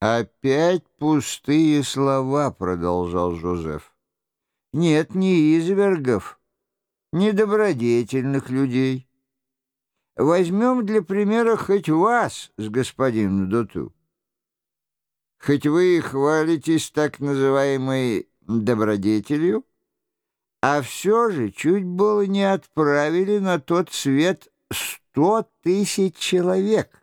«Опять пустые слова», — продолжал Жозеф. «Нет ни извергов, ни добродетельных людей. Возьмем для примера хоть вас с господином Доту. Хоть вы и хвалитесь так называемой добродетелью, а все же чуть было не отправили на тот свет сто тысяч человек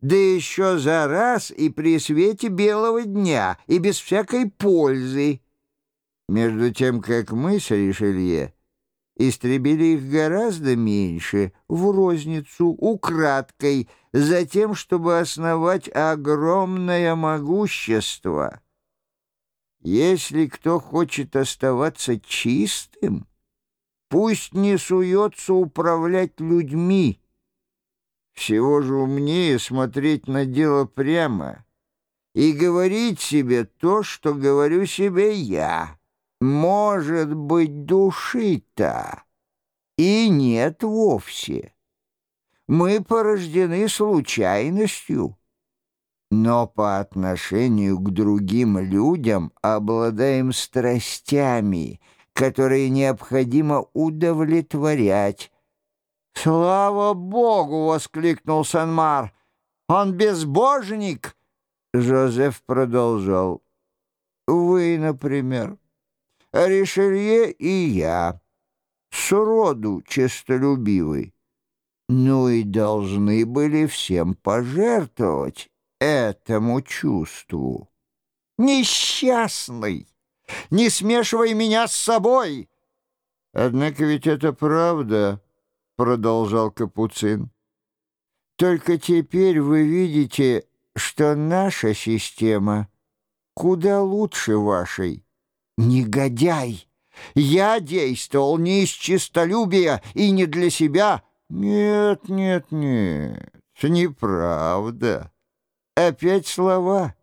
да еще за раз и при свете белого дня, и без всякой пользы. Между тем, как мы с Ришелье истребили их гораздо меньше, в розницу, украдкой, за тем, чтобы основать огромное могущество. Если кто хочет оставаться чистым, пусть не суется управлять людьми, всего же умнее смотреть на дело прямо и говорить себе то, что говорю себе я. Может быть, души-то и нет вовсе. Мы порождены случайностью, но по отношению к другим людям обладаем страстями, которые необходимо удовлетворять, «Слава Богу!» — воскликнул Санмар. «Он безбожник!» Жозеф продолжал. «Вы, например, Ришелье и я, сроду честолюбивый, ну и должны были всем пожертвовать этому чувству. Несчастный! Не смешивай меня с собой!» «Однако ведь это правда», продолжал Капуцин. Только теперь вы видите, что наша система куда лучше вашей. Негодяй! Я действовал не из честолюбия и не для себя. Нет, нет, нет, неправда. Опять слова.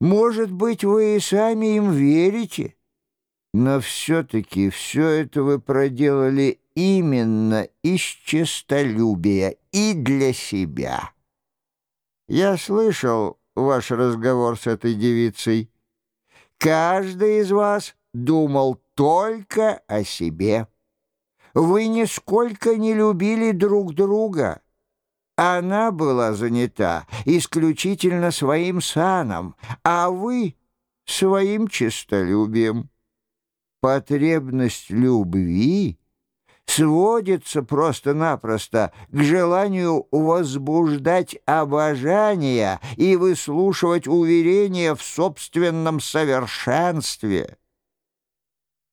Может быть, вы и сами им верите, но все-таки все это вы проделали именно из честолюбия и для себя. Я слышал ваш разговор с этой девицей. Каждый из вас думал только о себе. Вы нисколько не любили друг друга. Она была занята исключительно своим саном, а вы — своим честолюбием. Потребность любви сводится просто-напросто к желанию возбуждать обожание и выслушивать уверения в собственном совершенстве.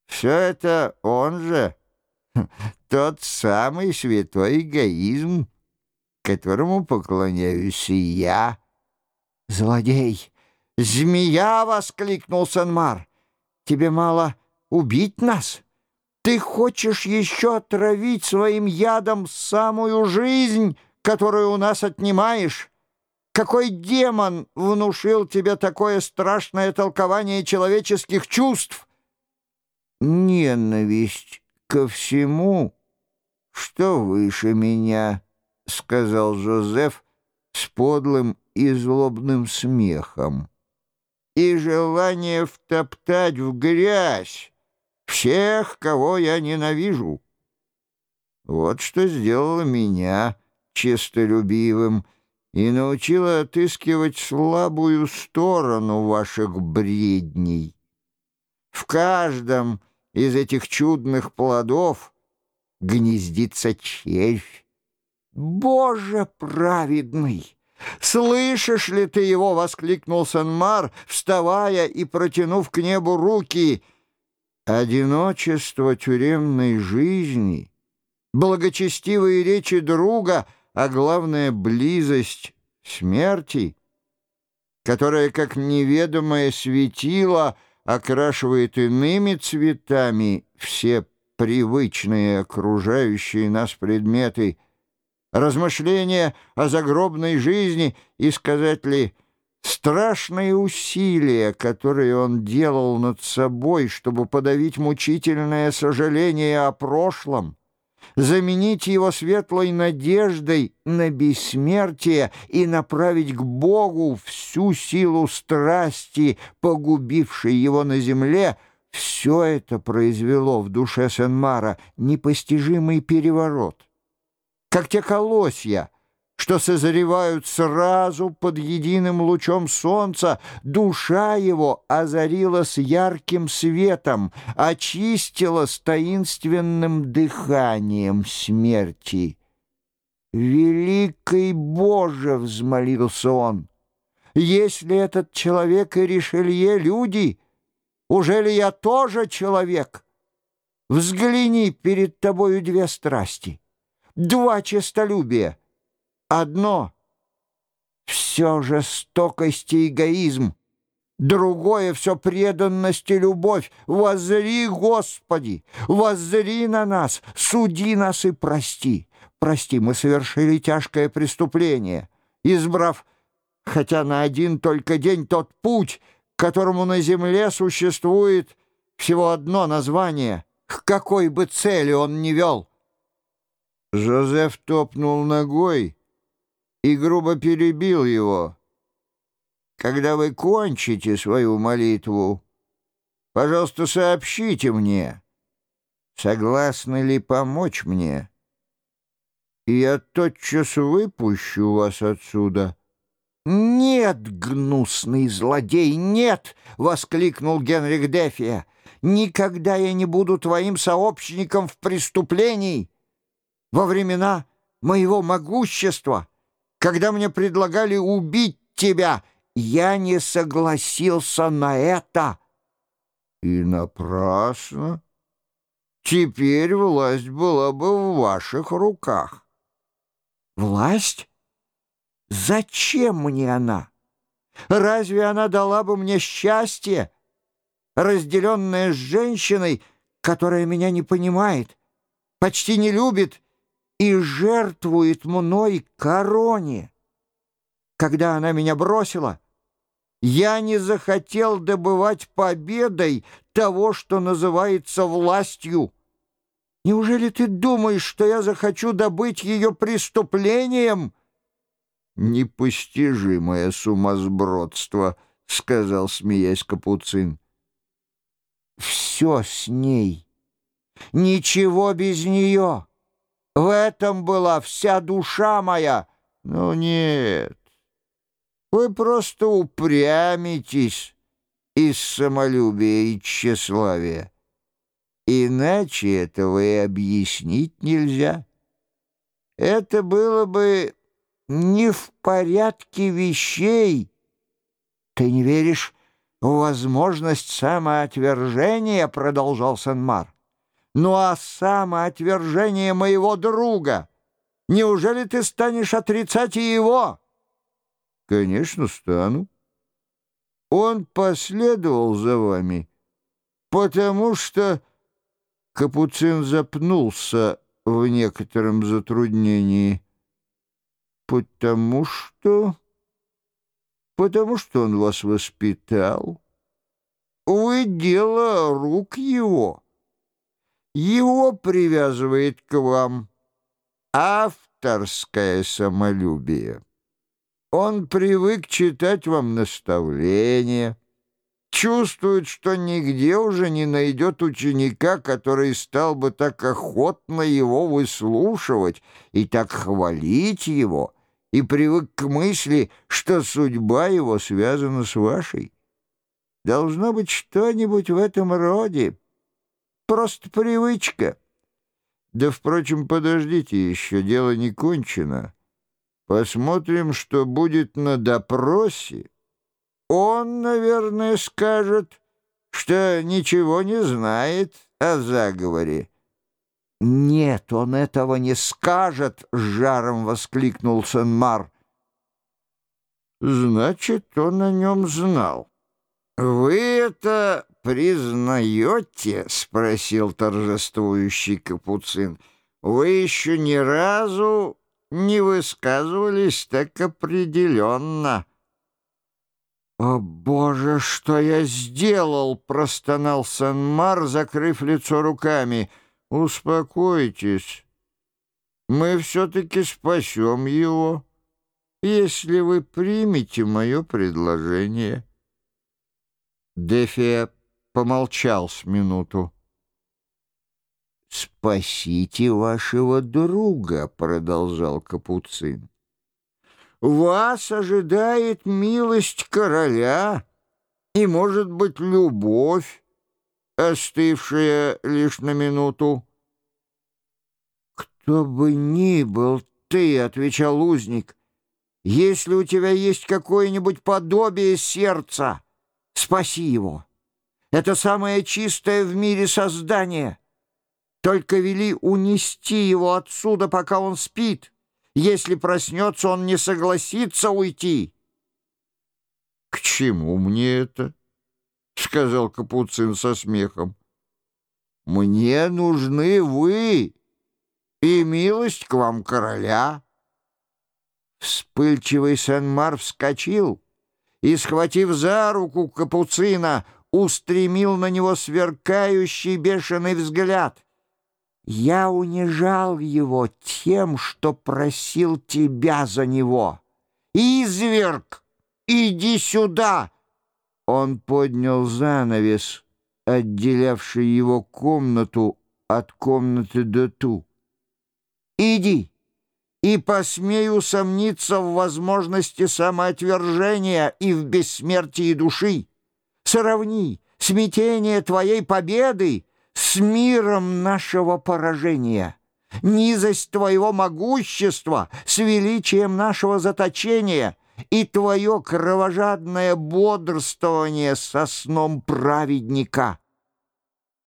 Все это он же, тот самый святой эгоизм, которому поклоняюсь и я. «Злодей! Змея!» — воскликнул Санмар. «Тебе мало убить нас?» Ты хочешь еще отравить своим ядом самую жизнь, которую у нас отнимаешь? Какой демон внушил тебе такое страшное толкование человеческих чувств? Ненависть ко всему, что выше меня, — сказал Жозеф с подлым и злобным смехом. И желание втоптать в грязь всех, кого я ненавижу. Вот что сделало меня честолюбивым и научило отыскивать слабую сторону ваших бредней. В каждом из этих чудных плодов гнездится червь. Боже праведный! «Слышишь ли ты его?» — воскликнул Санмар, вставая и протянув к небу руки — Одиночество тюремной жизни, благочестивые речи друга, а главное — близость смерти, которая, как неведомое светило, окрашивает иными цветами все привычные окружающие нас предметы, размышления о загробной жизни и, сказать ли, — Страшные усилия, которые он делал над собой, чтобы подавить мучительное сожаление о прошлом, заменить его светлой надеждой на бессмертие и направить к Богу всю силу страсти, погубившей его на земле, все это произвело в душе Сен-Мара непостижимый переворот. Как те колосья — что созревают сразу под единым лучом солнца, душа его озарилась ярким светом, очистилась таинственным дыханием смерти. «Великий Боже!» — взмолился он. «Если этот человек и Ришелье — люди, уже ли я тоже человек? Взгляни перед тобою две страсти, два честолюбия» Одно — все жестокость и эгоизм, другое — все преданность и любовь. Воззри, Господи, воззри на нас, суди нас и прости. Прости, мы совершили тяжкое преступление, избрав, хотя на один только день, тот путь, которому на земле существует всего одно название, к какой бы цели он ни вел. Жозеф топнул ногой, и грубо перебил его. «Когда вы кончите свою молитву, пожалуйста, сообщите мне, согласны ли помочь мне, и я тотчас выпущу вас отсюда». «Нет, гнусный злодей, нет!» — воскликнул Генрих Дефия. «Никогда я не буду твоим сообщником в преступлении. Во времена моего могущества...» Когда мне предлагали убить тебя, я не согласился на это. И напрасно. Теперь власть была бы в ваших руках. Власть? Зачем мне она? Разве она дала бы мне счастье, разделенное с женщиной, которая меня не понимает, почти не любит и жертвует мной короне. Когда она меня бросила, я не захотел добывать победой того, что называется властью. Неужели ты думаешь, что я захочу добыть ее преступлением? Непостижимое сумасбродство, — сказал, смеясь Капуцин. Все с ней, ничего без нее. В этом была вся душа моя. Ну нет, вы просто упрямитесь из самолюбия и тщеславия. Иначе этого и объяснить нельзя. Это было бы не в порядке вещей. Ты не веришь в возможность самоотвержения, продолжал Санмар. Ну а самоотвержение моего друга, неужели ты станешь отрицать и его? Конечно, стану. Он последовал за вами, потому что Капуцин запнулся в некотором затруднении. Потому что... Потому что он вас воспитал. Вы дело рук его. Его привязывает к вам авторское самолюбие. Он привык читать вам наставления, чувствует, что нигде уже не найдет ученика, который стал бы так охотно его выслушивать и так хвалить его, и привык к мысли, что судьба его связана с вашей. Должно быть что-нибудь в этом роде. Просто привычка. Да, впрочем, подождите, еще дело не кончено. Посмотрим, что будет на допросе. Он, наверное, скажет, что ничего не знает о заговоре. «Нет, он этого не скажет!» — с жаром воскликнул Сен-Мар. «Значит, он о нем знал. Вы это признаете?» — спросил торжествующий Капуцин. «Вы еще ни разу не высказывались так определенно». «О, Боже, что я сделал!» — простонал Санмар, закрыв лицо руками. «Успокойтесь, Мы все-таки спасем его, если вы примете мое предложение. Дефия помолчал с минуту. «Спасите вашего друга», — продолжал Капуцин. «Вас ожидает милость короля и, может быть, любовь, остывшая лишь на минуту. «Кто бы ни был ты», — отвечал узник, — «если у тебя есть какое-нибудь подобие сердца, спаси его. Это самое чистое в мире создание. Только вели унести его отсюда, пока он спит. Если проснется, он не согласится уйти». «К чему мне это?» — сказал Капуцин со смехом. «Мне нужны вы и милость к вам короля». Вспыльчивый Сен-Мар вскочил и, схватив за руку Капуцина, устремил на него сверкающий бешеный взгляд. «Я унижал его тем, что просил тебя за него. Изверг, иди сюда!» Он поднял занавес, отделявший его комнату от комнаты Дету. «Иди, и посмей усомниться в возможности самоотвержения и в бессмертии души. Сравни смятение твоей победы с миром нашего поражения» низость твоего могущества с величием нашего заточения — и твое кровожадное бодрствование со сном праведника.